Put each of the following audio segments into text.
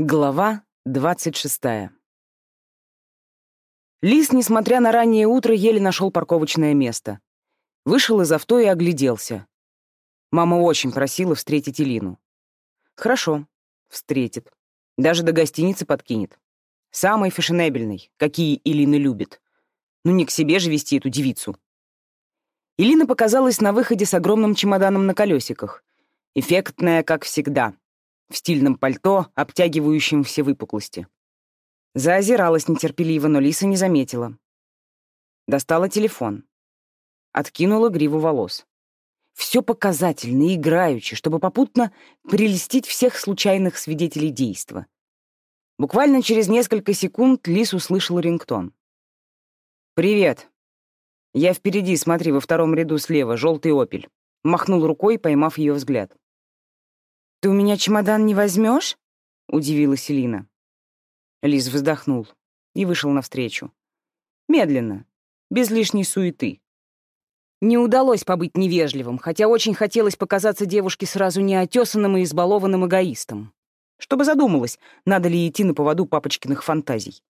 Глава двадцать шестая. Лис, несмотря на раннее утро, еле нашел парковочное место. Вышел из авто и огляделся. Мама очень просила встретить Илину. Хорошо, встретит. Даже до гостиницы подкинет. Самый фешенебельный, какие Илина любит. Ну не к себе же вести эту девицу. Илина показалась на выходе с огромным чемоданом на колесиках. Эффектная, как всегда — в стильном пальто, обтягивающем все выпуклости. Заозиралась нетерпеливо, но Лиса не заметила. Достала телефон. Откинула гриву волос. Все показательно играючи, чтобы попутно прелестить всех случайных свидетелей действа. Буквально через несколько секунд Лис услышал рингтон. «Привет. Я впереди, смотри, во втором ряду слева, желтый опель». Махнул рукой, поймав ее взгляд. «Ты у меня чемодан не возьмешь? удивилась Элина. Лиз вздохнул и вышел навстречу. Медленно, без лишней суеты. Не удалось побыть невежливым, хотя очень хотелось показаться девушке сразу неотесанным и избалованным эгоистом. Чтобы задумалась, надо ли идти на поводу папочкиных фантазий.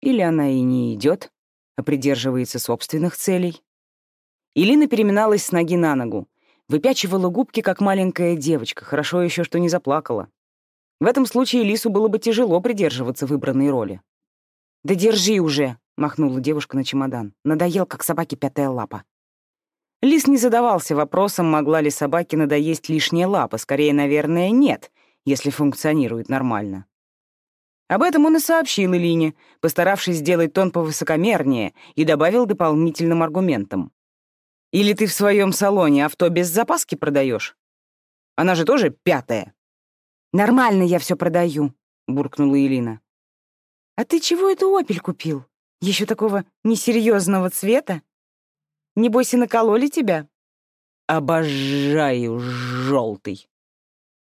Или она и не идет, а придерживается собственных целей. Илина переминалась с ноги на ногу, выпячивала губки, как маленькая девочка, хорошо еще, что не заплакала. В этом случае Лису было бы тяжело придерживаться выбранной роли. «Да держи уже!» — махнула девушка на чемодан. Надоел, как собаке пятая лапа. Лис не задавался вопросом, могла ли собаке надоесть лишняя лапа. Скорее, наверное, нет, если функционирует нормально. Об этом он и сообщил Илине, постаравшись сделать тон повысокомернее, и добавил дополнительным аргументом. Или ты в своем салоне авто без запаски продаешь? Она же тоже пятая. Нормально я все продаю, буркнула Элина. А ты чего эту опель купил? Еще такого несерьезного цвета? Небось и накололи тебя? Обожаю желтый.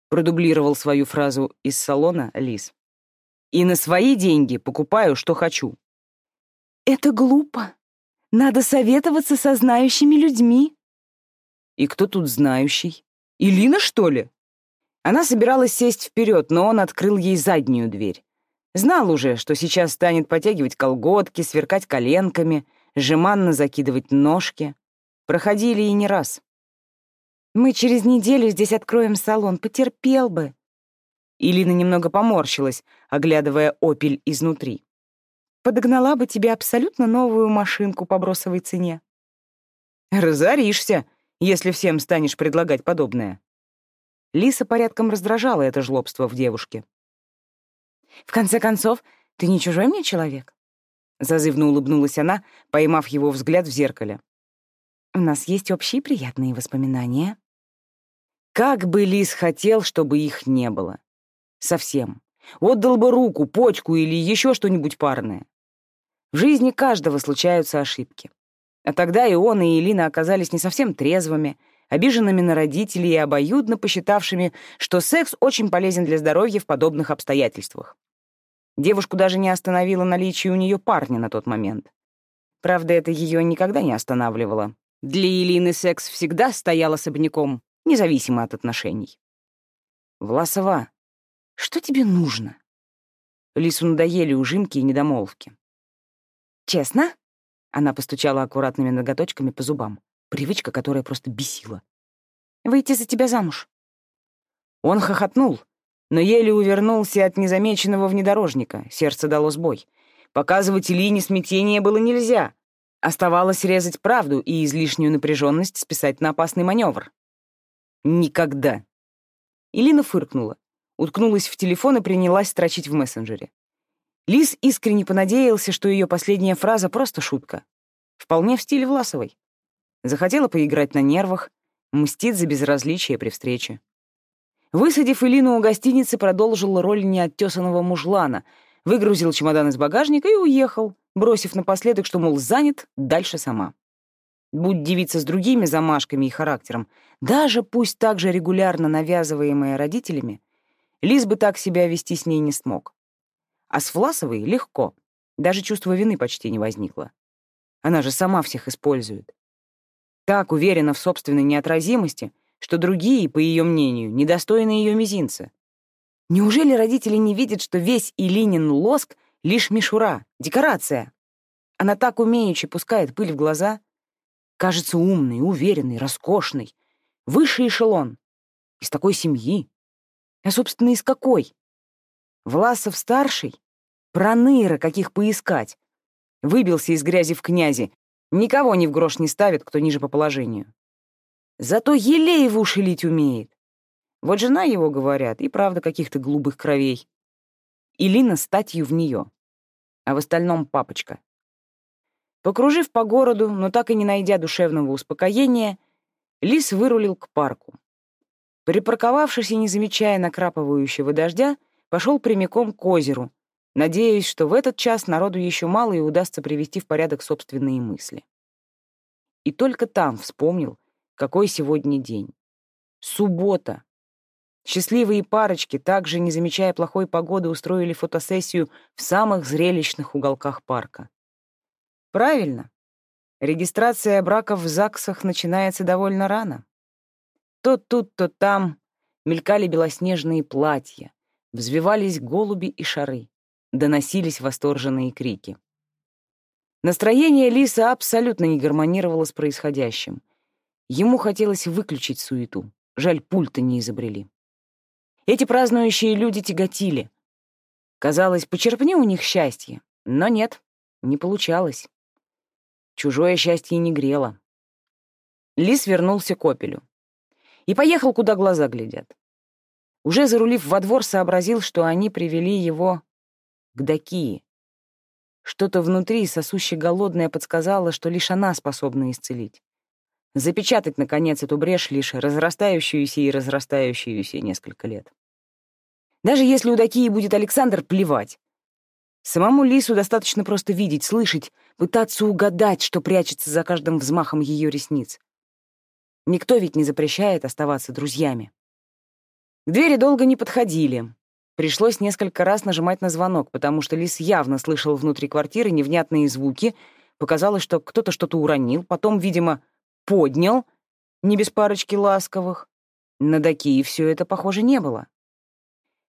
Продублировал свою фразу из салона Лис. И на свои деньги покупаю, что хочу. Это глупо, надо советоваться со знающими людьми. И кто тут знающий? Илина, что ли? Она собиралась сесть вперед, но он открыл ей заднюю дверь. Знал уже, что сейчас станет потягивать колготки, сверкать коленками, жеманно закидывать ножки. Проходили и не раз. «Мы через неделю здесь откроем салон, потерпел бы». Илина немного поморщилась, оглядывая «Опель» изнутри подогнала бы тебе абсолютно новую машинку по бросовой цене. Разоришься, если всем станешь предлагать подобное. Лиса порядком раздражала это жлобство в девушке. «В конце концов, ты не чужой мне человек?» Зазывно улыбнулась она, поймав его взгляд в зеркале. «У нас есть общие приятные воспоминания». Как бы Лис хотел, чтобы их не было. Совсем. Отдал бы руку, почку или еще что-нибудь парное. В жизни каждого случаются ошибки. А тогда и он, и Элина оказались не совсем трезвыми, обиженными на родителей и обоюдно посчитавшими, что секс очень полезен для здоровья в подобных обстоятельствах. Девушку даже не остановило наличие у нее парня на тот момент. Правда, это ее никогда не останавливало. Для Элины секс всегда стоял особняком, независимо от отношений. «Власова, что тебе нужно?» Лису надоели ужимки и недомолвки. «Честно?» Она постучала аккуратными ноготочками по зубам. Привычка, которая просто бесила. «Выйти за тебя замуж». Он хохотнул, но еле увернулся от незамеченного внедорожника. Сердце дало сбой. Показывать Ильине смятение было нельзя. Оставалось резать правду и излишнюю напряженность списать на опасный маневр. «Никогда». Илина фыркнула, уткнулась в телефон и принялась строчить в мессенджере. Лис искренне понадеялся, что ее последняя фраза просто шутка. Вполне в стиле Власовой. Захотела поиграть на нервах, мстит за безразличие при встрече. Высадив Илину у гостиницы, продолжил роль неоттесанного мужлана, выгрузил чемодан из багажника и уехал, бросив напоследок, что, мол, занят, дальше сама. Будь девица с другими замашками и характером, даже пусть так же регулярно навязываемая родителями, Лис бы так себя вести с ней не смог. А с Власовой легко. Даже чувство вины почти не возникло. Она же сама всех использует. Так уверена в собственной неотразимости, что другие, по ее мнению, недостойны ее мизинца. Неужели родители не видят, что весь Илинин лоск — лишь мишура, декорация? Она так умеючи пускает пыль в глаза. Кажется умной, уверенной, роскошной. Высший эшелон. Из такой семьи. А, собственно, из какой? Власов-старший? Проныра, каких поискать. Выбился из грязи в князи. Никого ни в грош не ставит, кто ниже по положению. Зато елей в уши лить умеет. Вот жена его, говорят, и правда каких-то голубых кровей. Илина статью в нее. А в остальном папочка. Покружив по городу, но так и не найдя душевного успокоения, Лис вырулил к парку. Припарковавшись и не замечая накрапывающего дождя, пошел прямиком к озеру, надеясь, что в этот час народу еще мало и удастся привести в порядок собственные мысли. И только там вспомнил, какой сегодня день. Суббота. Счастливые парочки, также не замечая плохой погоды, устроили фотосессию в самых зрелищных уголках парка. Правильно. Регистрация браков в ЗАГСах начинается довольно рано. То тут, то там мелькали белоснежные платья, взвивались голуби и шары, доносились восторженные крики. Настроение Лиса абсолютно не гармонировало с происходящим. Ему хотелось выключить суету. Жаль, пульта не изобрели. Эти празднующие люди тяготили. Казалось, почерпни у них счастье. Но нет, не получалось. Чужое счастье не грело. Лис вернулся к опелю. И поехал, куда глаза глядят. Уже зарулив во двор, сообразил, что они привели его к Дакии. Что-то внутри, сосуще голодное, подсказало, что лишь она способна исцелить. Запечатать, наконец, эту брешь, лишь разрастающуюся и разрастающуюся несколько лет. Даже если у Дакии будет Александр, плевать. Самому Лису достаточно просто видеть, слышать, пытаться угадать, что прячется за каждым взмахом ее ресниц. Никто ведь не запрещает оставаться друзьями. К двери долго не подходили. Пришлось несколько раз нажимать на звонок, потому что Лис явно слышал внутри квартиры невнятные звуки. Показалось, что кто-то что-то уронил, потом, видимо, поднял, не без парочки ласковых. На Дакии все это, похоже, не было.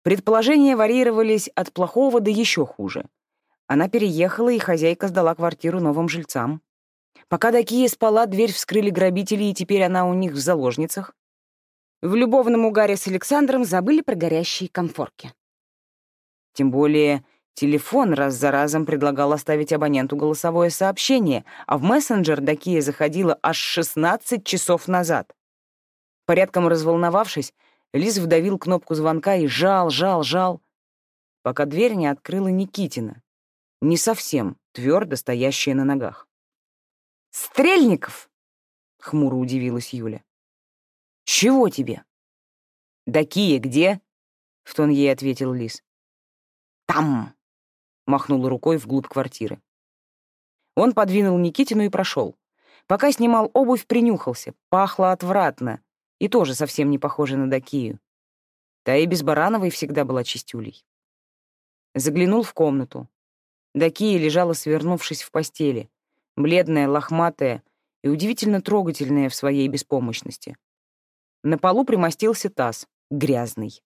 Предположения варьировались от плохого до еще хуже. Она переехала, и хозяйка сдала квартиру новым жильцам. Пока Дакия спала, дверь вскрыли грабители, и теперь она у них в заложницах. В любовном угаре с Александром забыли про горящие комфорки. Тем более телефон раз за разом предлагал оставить абоненту голосовое сообщение, а в мессенджер Дакия заходила аж 16 часов назад. Порядком разволновавшись, Лиз вдавил кнопку звонка и жал, жал, жал, пока дверь не открыла Никитина, не совсем твердо стоящая на ногах. «Стрельников!» — хмуро удивилась Юля. «Чего тебе?» «Да Кия где?» — в тон ей ответил Лис. «Там!» — махнул рукой вглубь квартиры. Он подвинул Никитину и прошел. Пока снимал обувь, принюхался. Пахло отвратно, и тоже совсем не похожа на Дакию. Та и без Барановой всегда была чистюлей. Заглянул в комнату. Дакия лежала, свернувшись в постели, бледная, лохматая и удивительно трогательная в своей беспомощности. На полу примостился таз, грязный.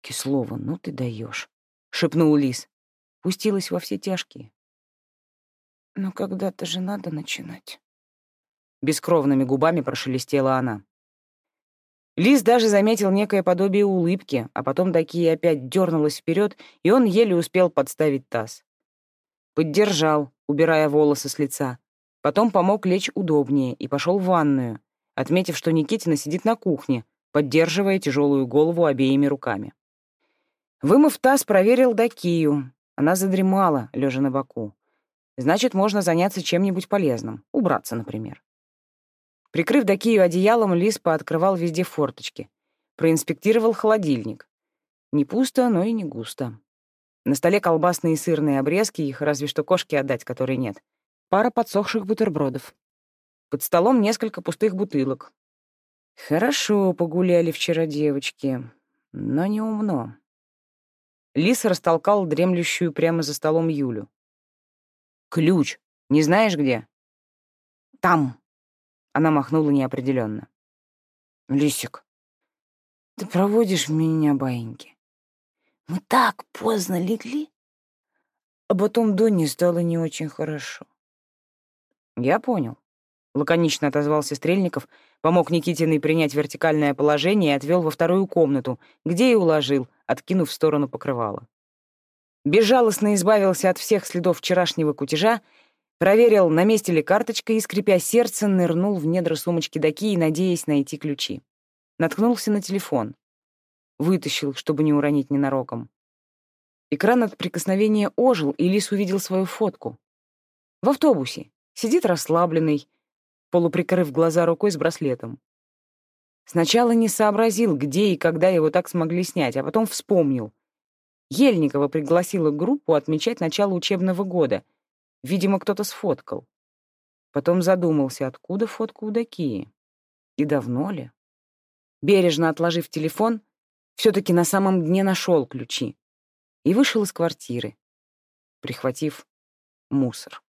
«Кислова, ну ты даешь, шепнул Лис. Пустилась во все тяжкие. «Но когда-то же надо начинать». Бескровными губами прошелестела она. Лис даже заметил некое подобие улыбки, а потом Дакия опять дернулась вперед, и он еле успел подставить таз. Поддержал, убирая волосы с лица. Потом помог лечь удобнее и пошел в ванную, отметив, что Никитина сидит на кухне, поддерживая тяжелую голову обеими руками. Вымыв таз, проверил Дакию. Она задремала, лежа на боку. Значит, можно заняться чем-нибудь полезным. Убраться, например. Прикрыв Дакию одеялом, Лис пооткрывал везде форточки. Проинспектировал холодильник. Не пусто, но и не густо. На столе колбасные и сырные обрезки, их разве что кошки отдать, которой нет. Пара подсохших бутербродов. Под столом несколько пустых бутылок. Хорошо погуляли вчера девочки, но не умно. Лис растолкал дремлющую прямо за столом Юлю. «Ключ. Не знаешь где?» «Там», она махнула неопределенно. «Лисик, ты проводишь меня, баиньки. Мы так поздно легли. А потом Донне стало не очень хорошо. Я понял. Лаконично отозвался Стрельников, помог Никитиной принять вертикальное положение и отвел во вторую комнату, где и уложил, откинув в сторону покрывала. Безжалостно избавился от всех следов вчерашнего кутежа, проверил, на месте ли карточка и, скрипя сердце, нырнул в недра сумочки Доки, надеясь найти ключи. Наткнулся на телефон. Вытащил, чтобы не уронить ненароком. Экран от прикосновения ожил, и Лис увидел свою фотку. В автобусе. Сидит расслабленный, полуприкрыв глаза рукой с браслетом. Сначала не сообразил, где и когда его так смогли снять, а потом вспомнил. Ельникова пригласила группу отмечать начало учебного года. Видимо, кто-то сфоткал. Потом задумался, откуда фотка у Дакии. И давно ли? Бережно отложив телефон, все-таки на самом дне нашел ключи и вышел из квартиры, прихватив мусор.